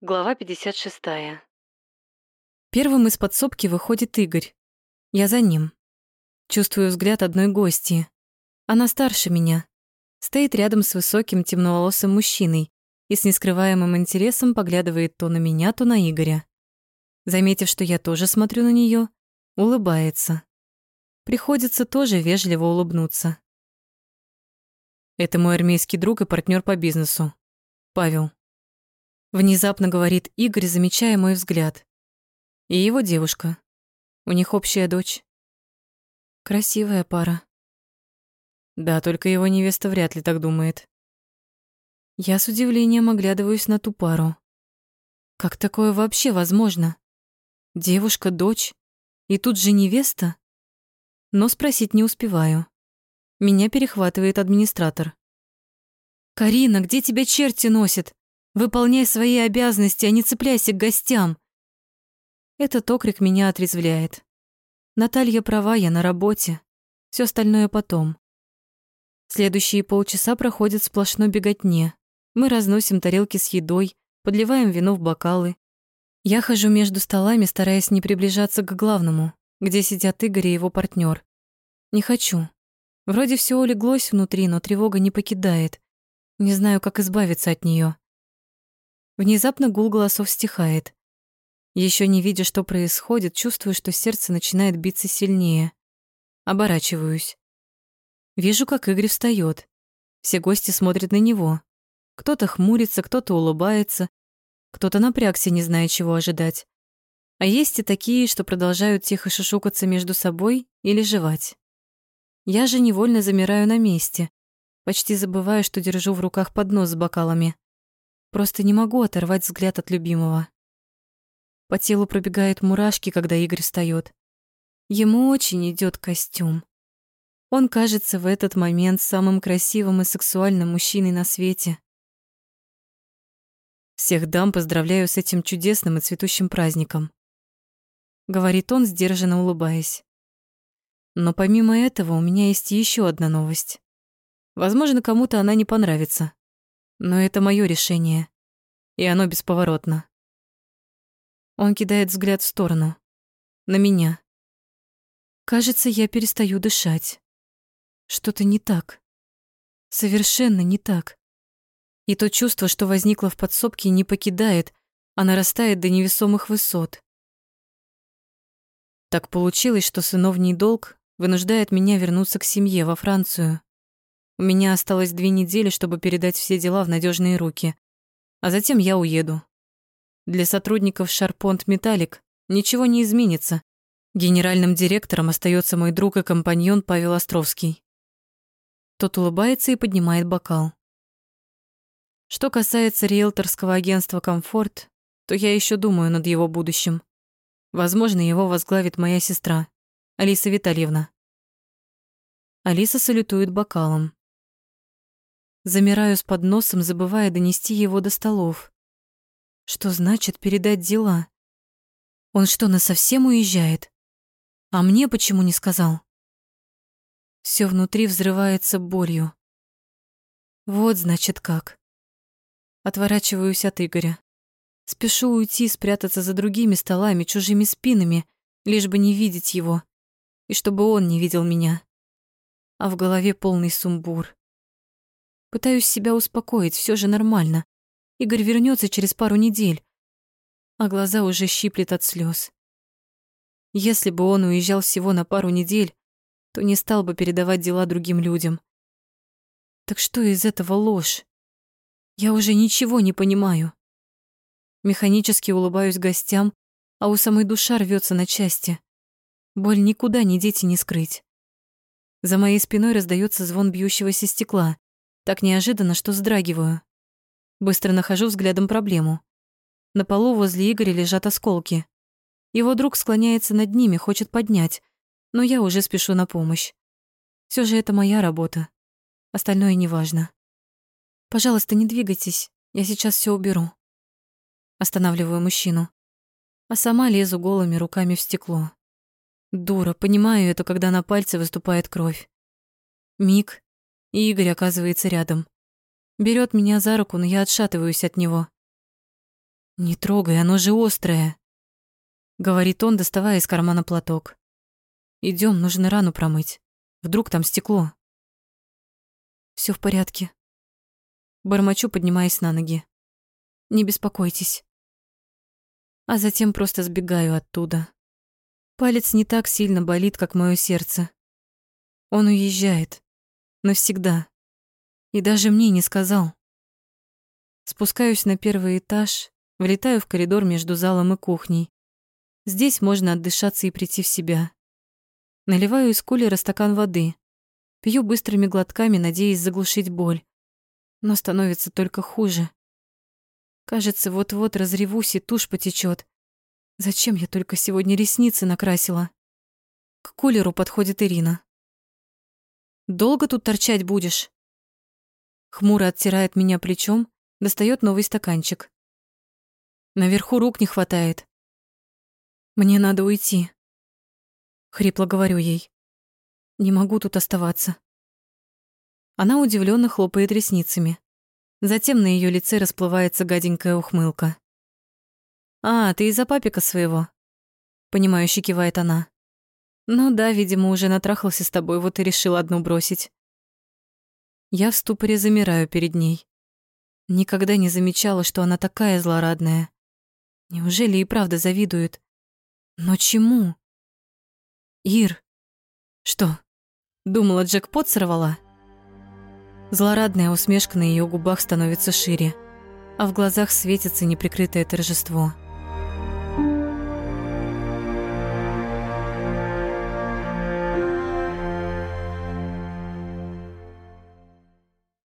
Глава 56. Первым из подсобки выходит Игорь. Я за ним. Чувствую взгляд одной гости. Она старше меня. Стоит рядом с высоким темноволосым мужчиной и с нескрываемым интересом поглядывает то на меня, то на Игоря. Заметив, что я тоже смотрю на нее, улыбается. Приходится тоже вежливо улыбнуться. Это мой армейский друг и партнер по бизнесу. Павел. Внезапно говорит Игорь, замечая мой взгляд. И его девушка. У них общая дочь. Красивая пара. Да, только его невеста вряд ли так думает. Я с удивлением оглядываюсь на ту пару. Как такое вообще возможно? Девушка, дочь и тут же невеста? Но спросить не успеваю. Меня перехватывает администратор. «Карина, где тебя черти носят? Выполняй свои обязанности, а не цепляйся к гостям!» Этот окрик меня отрезвляет. Наталья права, я на работе. Все остальное потом. Следующие полчаса проходят сплошной беготне. Мы разносим тарелки с едой, подливаем вино в бокалы. Я хожу между столами, стараясь не приближаться к главному, где сидят Игорь и его партнер. Не хочу. Вроде все улеглось внутри, но тревога не покидает. Не знаю, как избавиться от нее. Внезапно гул голосов стихает. Еще не видя, что происходит, чувствую, что сердце начинает биться сильнее. Оборачиваюсь. Вижу, как Игорь встает. Все гости смотрят на него. Кто-то хмурится, кто-то улыбается, кто-то напрягся, не зная, чего ожидать. А есть и такие, что продолжают тихо шушукаться между собой или жевать. Я же невольно замираю на месте, почти забываю, что держу в руках поднос с бокалами. Просто не могу оторвать взгляд от любимого. По телу пробегают мурашки, когда Игорь встает. Ему очень идет костюм. Он кажется в этот момент самым красивым и сексуальным мужчиной на свете. Всех дам поздравляю с этим чудесным и цветущим праздником. Говорит он, сдержанно улыбаясь. Но помимо этого у меня есть еще одна новость. Возможно, кому-то она не понравится. Но это мое решение. И оно бесповоротно. Он кидает взгляд в сторону. На меня. Кажется, я перестаю дышать. Что-то не так. Совершенно не так. И то чувство, что возникло в подсобке, не покидает, а нарастает до невесомых высот. Так получилось, что сыновний долг вынуждает меня вернуться к семье во Францию. У меня осталось две недели, чтобы передать все дела в надежные руки, а затем я уеду. Для сотрудников Шарпонт Металлик ничего не изменится. Генеральным директором остается мой друг и компаньон Павел Островский. Тот улыбается и поднимает бокал. Что касается риэлторского агентства «Комфорт», то я еще думаю над его будущим. Возможно, его возглавит моя сестра, Алиса Витальевна. Алиса салютует бокалом. Замираю с подносом, забывая донести его до столов. Что значит передать дела? Он что, насовсем уезжает? А мне почему не сказал? Все внутри взрывается болью. Вот значит как. Отворачиваюсь от Игоря. Спешу уйти, спрятаться за другими столами, чужими спинами, лишь бы не видеть его и чтобы он не видел меня. А в голове полный сумбур. Пытаюсь себя успокоить, все же нормально. Игорь вернется через пару недель, а глаза уже щиплет от слез. Если бы он уезжал всего на пару недель, то не стал бы передавать дела другим людям. Так что из этого ложь? Я уже ничего не понимаю. Механически улыбаюсь гостям, а у самой душа рвется на части. Боль никуда ни деть и не скрыть. За моей спиной раздается звон бьющегося стекла. Так неожиданно, что вздрагиваю. Быстро нахожу взглядом проблему. На полу возле Игоря лежат осколки. Его друг склоняется над ними, хочет поднять, но я уже спешу на помощь. Все же это моя работа. Остальное неважно. Пожалуйста, не двигайтесь, я сейчас все уберу. Останавливаю мужчину. А сама лезу голыми руками в стекло. Дура, понимаю это, когда на пальце выступает кровь. Миг, и Игорь оказывается рядом. Берет меня за руку, но я отшатываюсь от него. «Не трогай, оно же острое», — говорит он, доставая из кармана платок. Идем, нужно рану промыть. Вдруг там стекло. Все в порядке. Бормочу, поднимаясь на ноги. Не беспокойтесь. А затем просто сбегаю оттуда. Палец не так сильно болит, как мое сердце. Он уезжает. Навсегда. И даже мне не сказал. Спускаюсь на первый этаж, влетаю в коридор между залом и кухней. Здесь можно отдышаться и прийти в себя. Наливаю из кулера стакан воды. Пью быстрыми глотками, надеясь заглушить боль. Но становится только хуже. Кажется, вот-вот разревусь и тушь потечет. Зачем я только сегодня ресницы накрасила? К кулеру подходит Ирина. «Долго тут торчать будешь?» Хмуро оттирает меня плечом, достает новый стаканчик. Наверху рук не хватает. Мне надо уйти. Хрипло говорю ей. Не могу тут оставаться. Она удивленно хлопает ресницами. Затем на ее лице расплывается гаденькая ухмылка. «А, ты из-за папика своего?» Понимающе кивает она. «Ну да, видимо, уже натрахался с тобой, вот и решил одну бросить». Я в ступоре замираю перед ней. Никогда не замечала, что она такая злорадная. Неужели и правда завидует? Но чему? Ир. Что? Думала, джекпот сорвала? Злорадная усмешка на ее губах становится шире, а в глазах светится неприкрытое торжество.